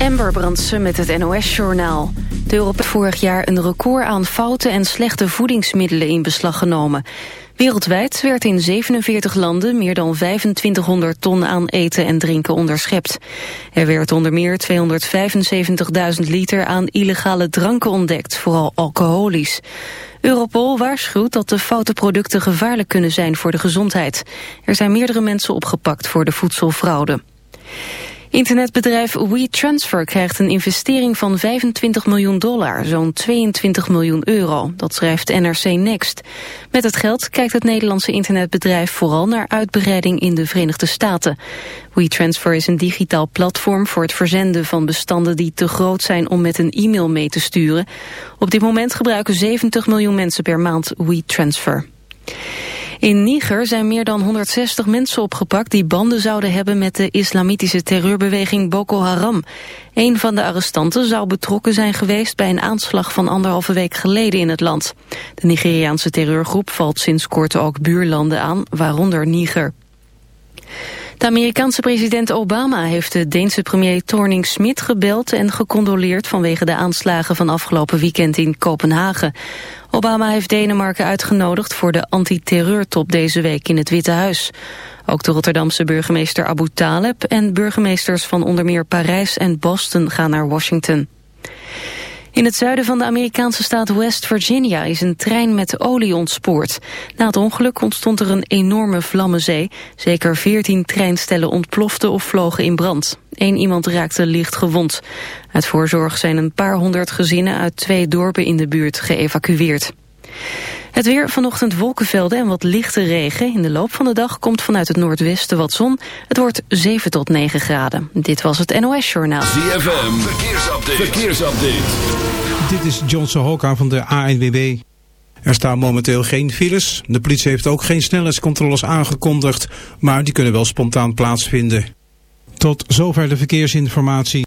Amber Brandsen met het NOS-journaal. De Europa vorig jaar een record aan foute en slechte voedingsmiddelen in beslag genomen. Wereldwijd werd in 47 landen meer dan 2500 ton aan eten en drinken onderschept. Er werd onder meer 275.000 liter aan illegale dranken ontdekt, vooral alcoholisch. Europol waarschuwt dat de foute producten gevaarlijk kunnen zijn voor de gezondheid. Er zijn meerdere mensen opgepakt voor de voedselfraude. Internetbedrijf WeTransfer krijgt een investering van 25 miljoen dollar, zo'n 22 miljoen euro. Dat schrijft NRC Next. Met het geld kijkt het Nederlandse internetbedrijf vooral naar uitbreiding in de Verenigde Staten. WeTransfer is een digitaal platform voor het verzenden van bestanden die te groot zijn om met een e-mail mee te sturen. Op dit moment gebruiken 70 miljoen mensen per maand WeTransfer. In Niger zijn meer dan 160 mensen opgepakt die banden zouden hebben met de islamitische terreurbeweging Boko Haram. Een van de arrestanten zou betrokken zijn geweest bij een aanslag van anderhalve week geleden in het land. De Nigeriaanse terreurgroep valt sinds kort ook buurlanden aan, waaronder Niger. De Amerikaanse president Obama heeft de Deense premier Torning Smit gebeld en gecondoleerd vanwege de aanslagen van afgelopen weekend in Kopenhagen. Obama heeft Denemarken uitgenodigd voor de antiterreurtop deze week in het Witte Huis. Ook de Rotterdamse burgemeester Abu Taleb en burgemeesters van onder meer Parijs en Boston gaan naar Washington. In het zuiden van de Amerikaanse staat West Virginia is een trein met olie ontspoord. Na het ongeluk ontstond er een enorme vlammenzee. Zeker veertien treinstellen ontploften of vlogen in brand. Eén iemand raakte licht gewond. Uit voorzorg zijn een paar honderd gezinnen uit twee dorpen in de buurt geëvacueerd. Het weer vanochtend wolkenvelden en wat lichte regen. In de loop van de dag komt vanuit het noordwesten wat zon. Het wordt 7 tot 9 graden. Dit was het NOS Journaal. ZFM, verkeersupdate. verkeersupdate. Dit is John Sohoka van de ANWB. Er staan momenteel geen files. De politie heeft ook geen snelheidscontroles aangekondigd. Maar die kunnen wel spontaan plaatsvinden. Tot zover de verkeersinformatie.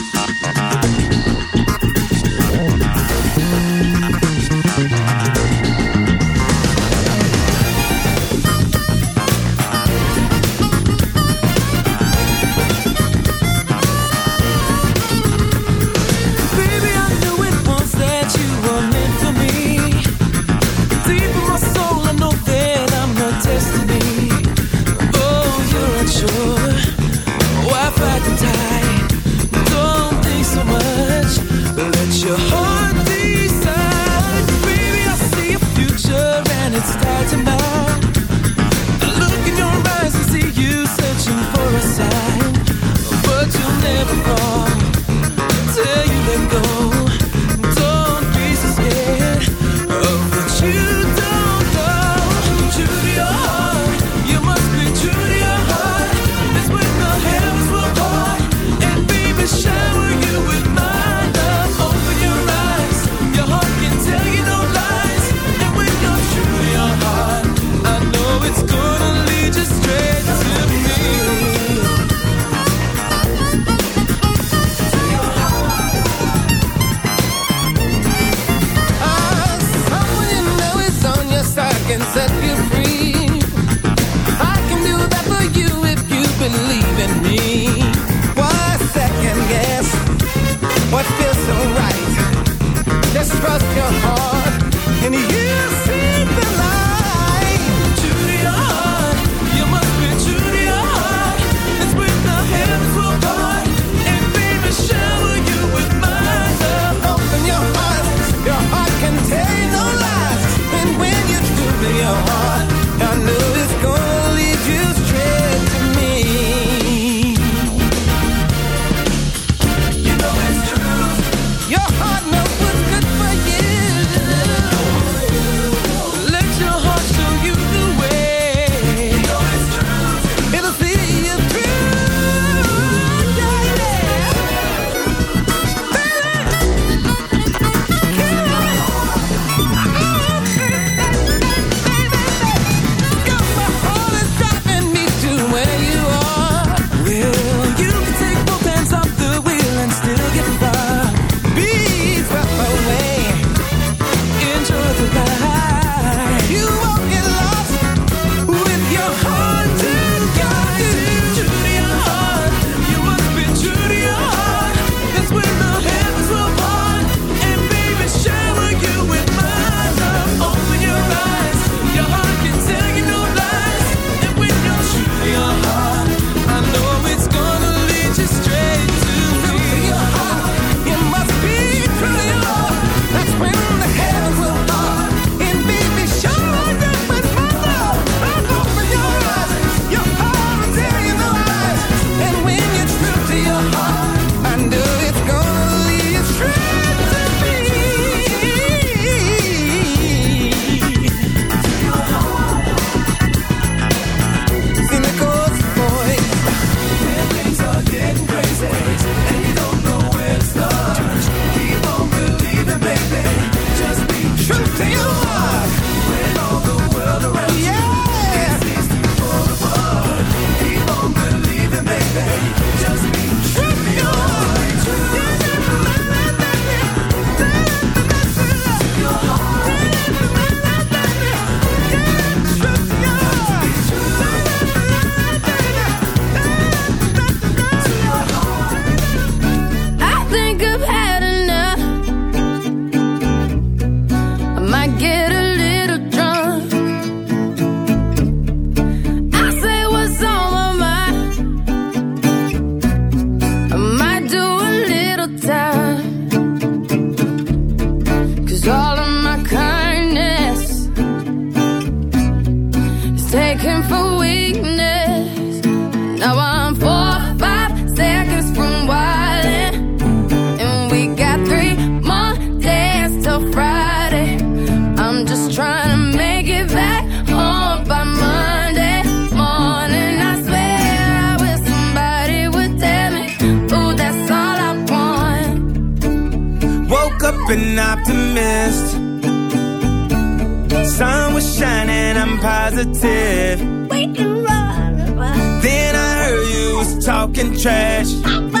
talking trash.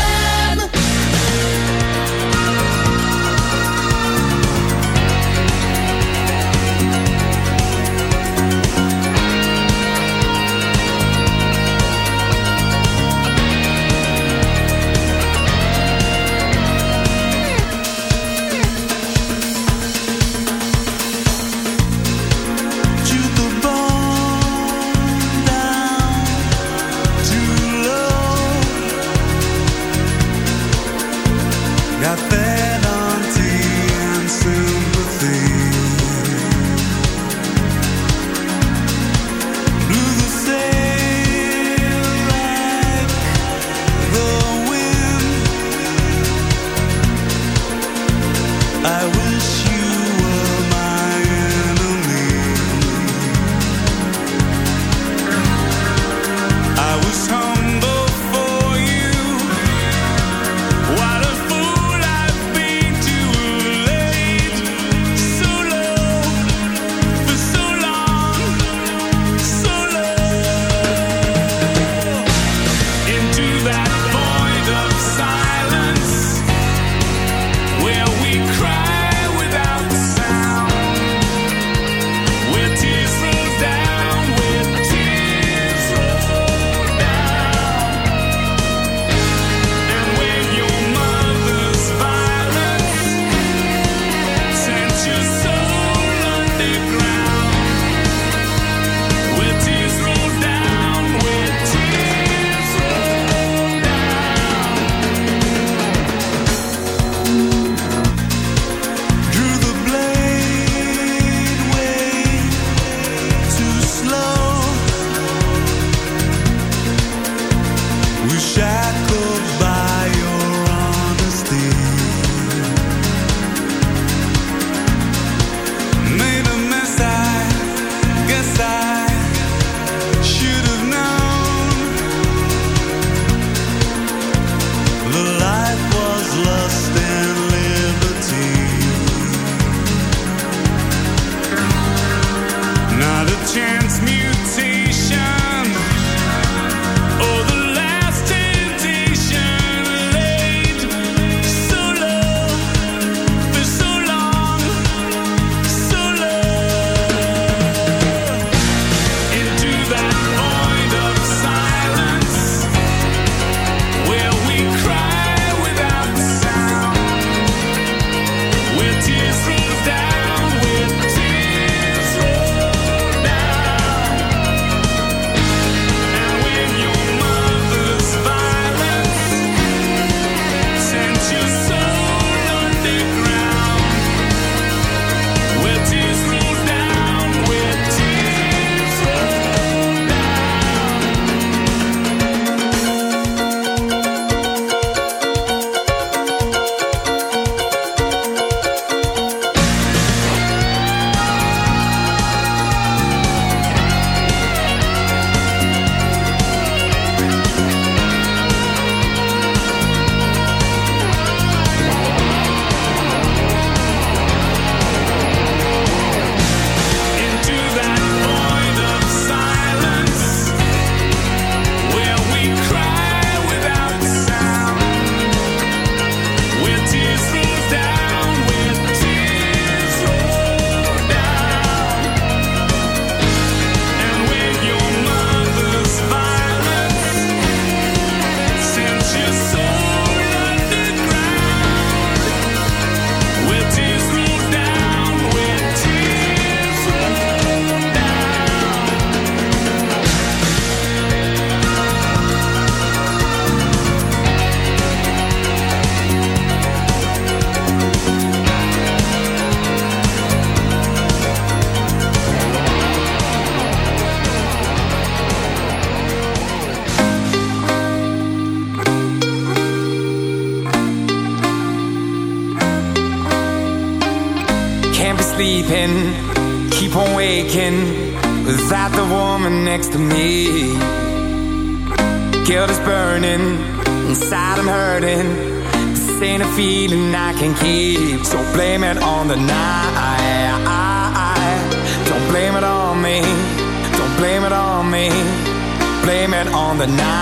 The night.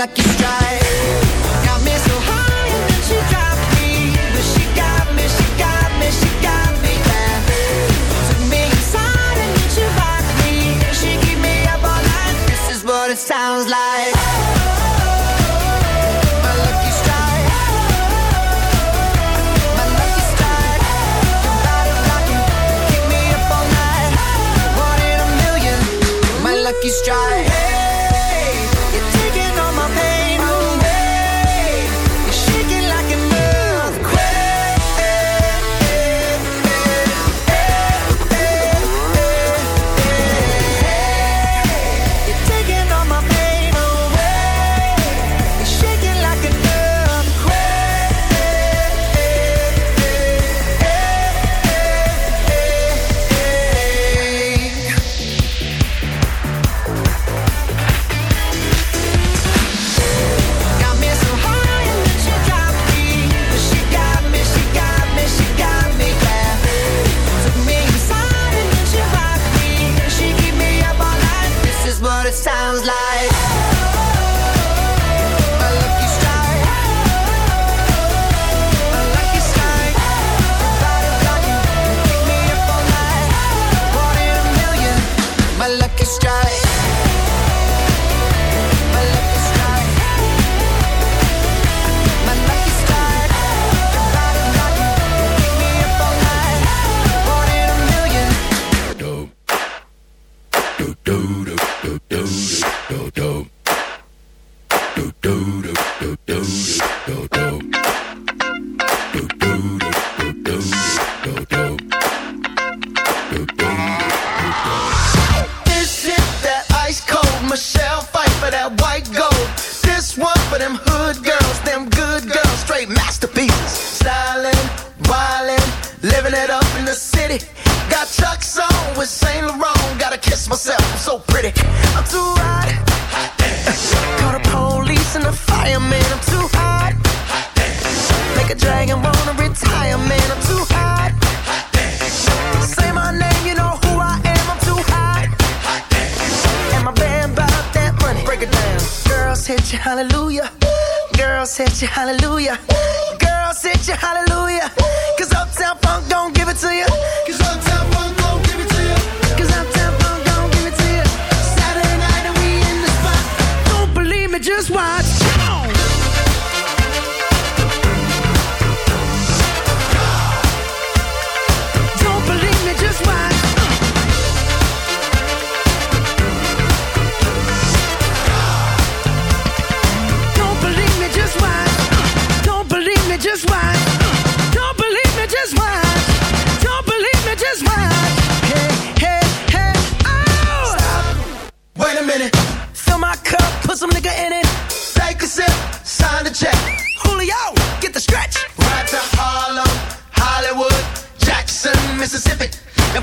like you strive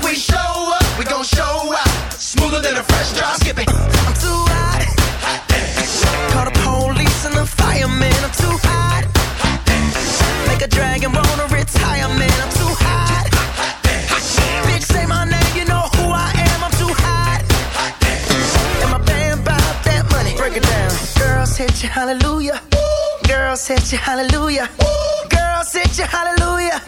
we show up, we gon' show out. Smoother than a fresh drop. Skip it. I'm too hot. hot Call the police and the firemen. I'm too hot. hot Make a dragon roll a retirement. I'm too hot. hot Bitch, say my name, you know who I am. I'm too hot. And my band bought that money. Break it down. Girls hit you, hallelujah. Ooh. Girls hit you, hallelujah. Ooh. Girls hit you, hallelujah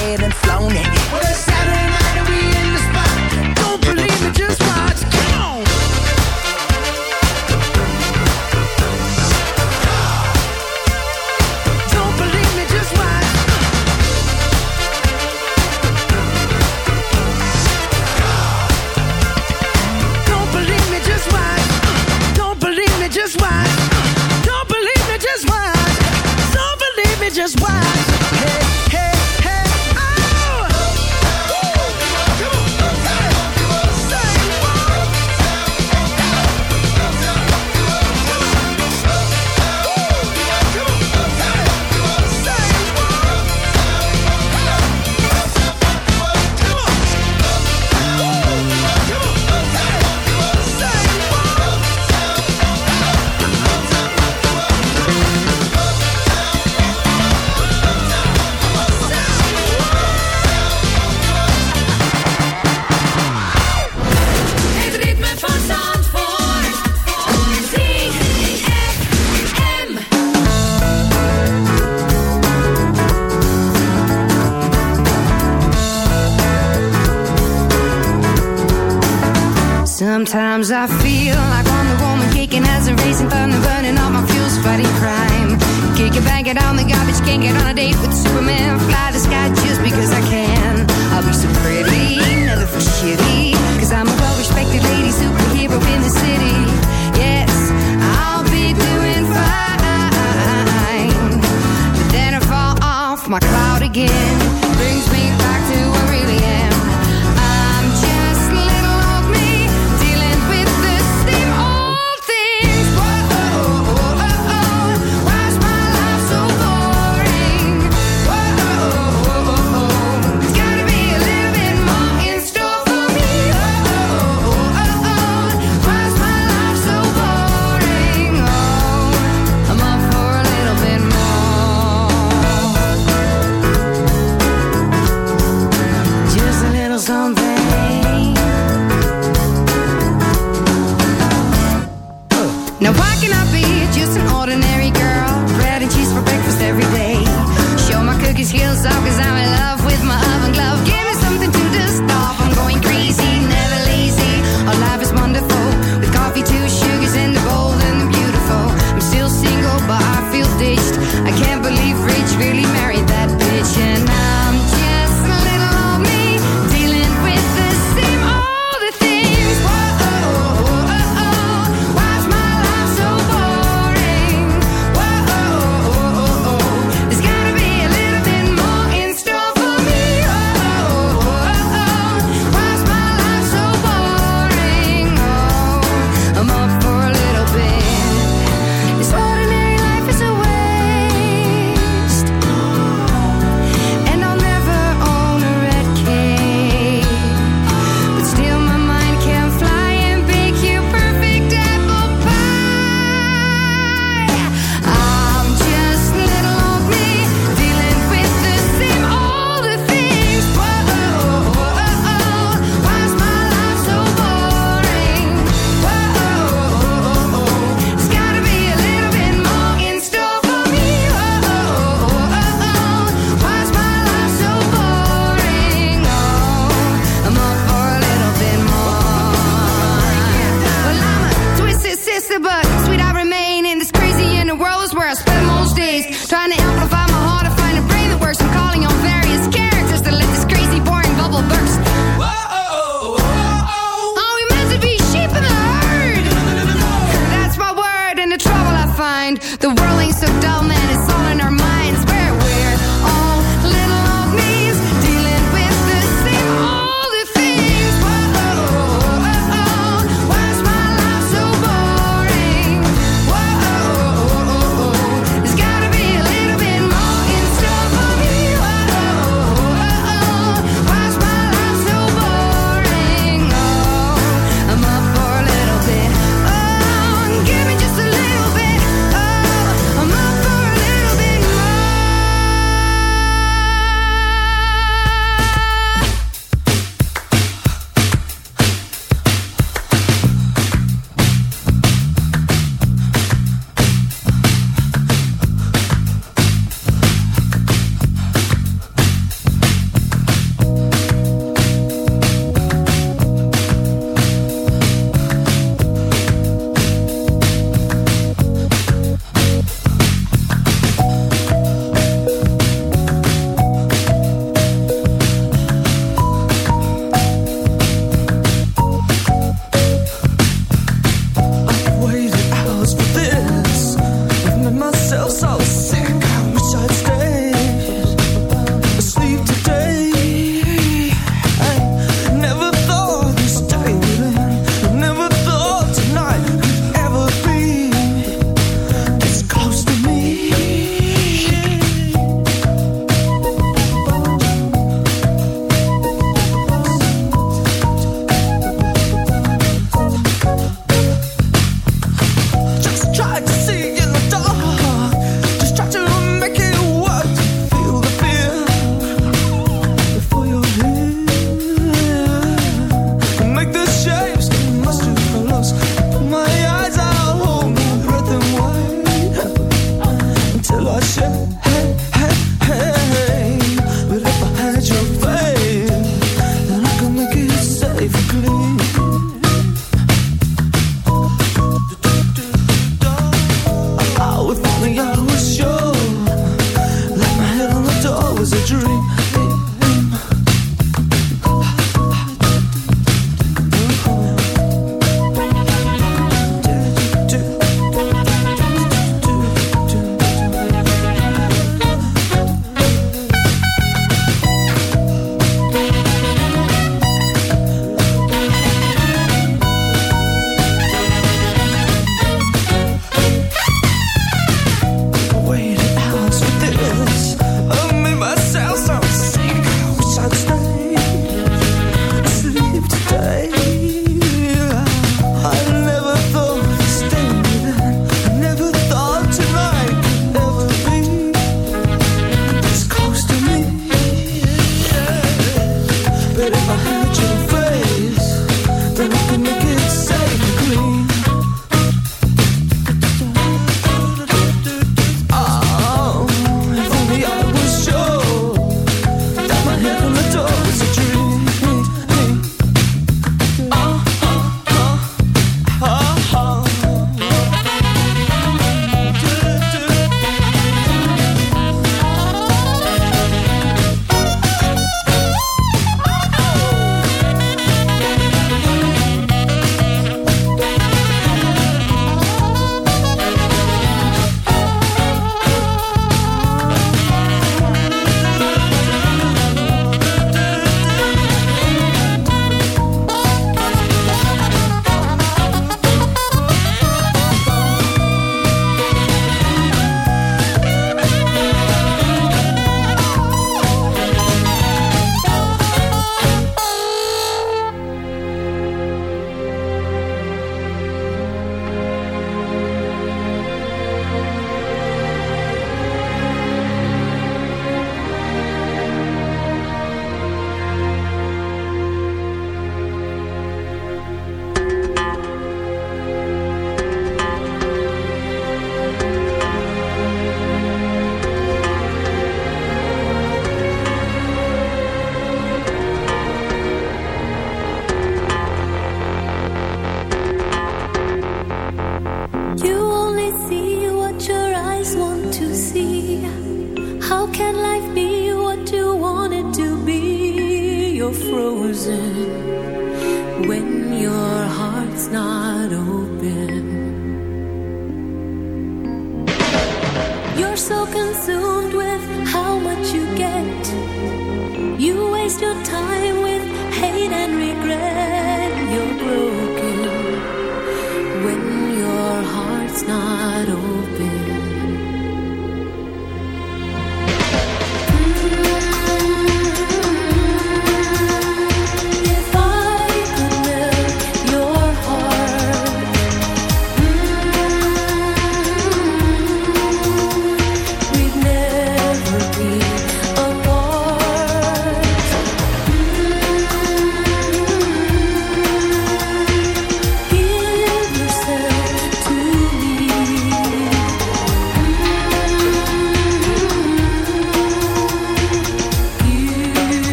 Sometimes I feel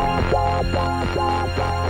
Bye.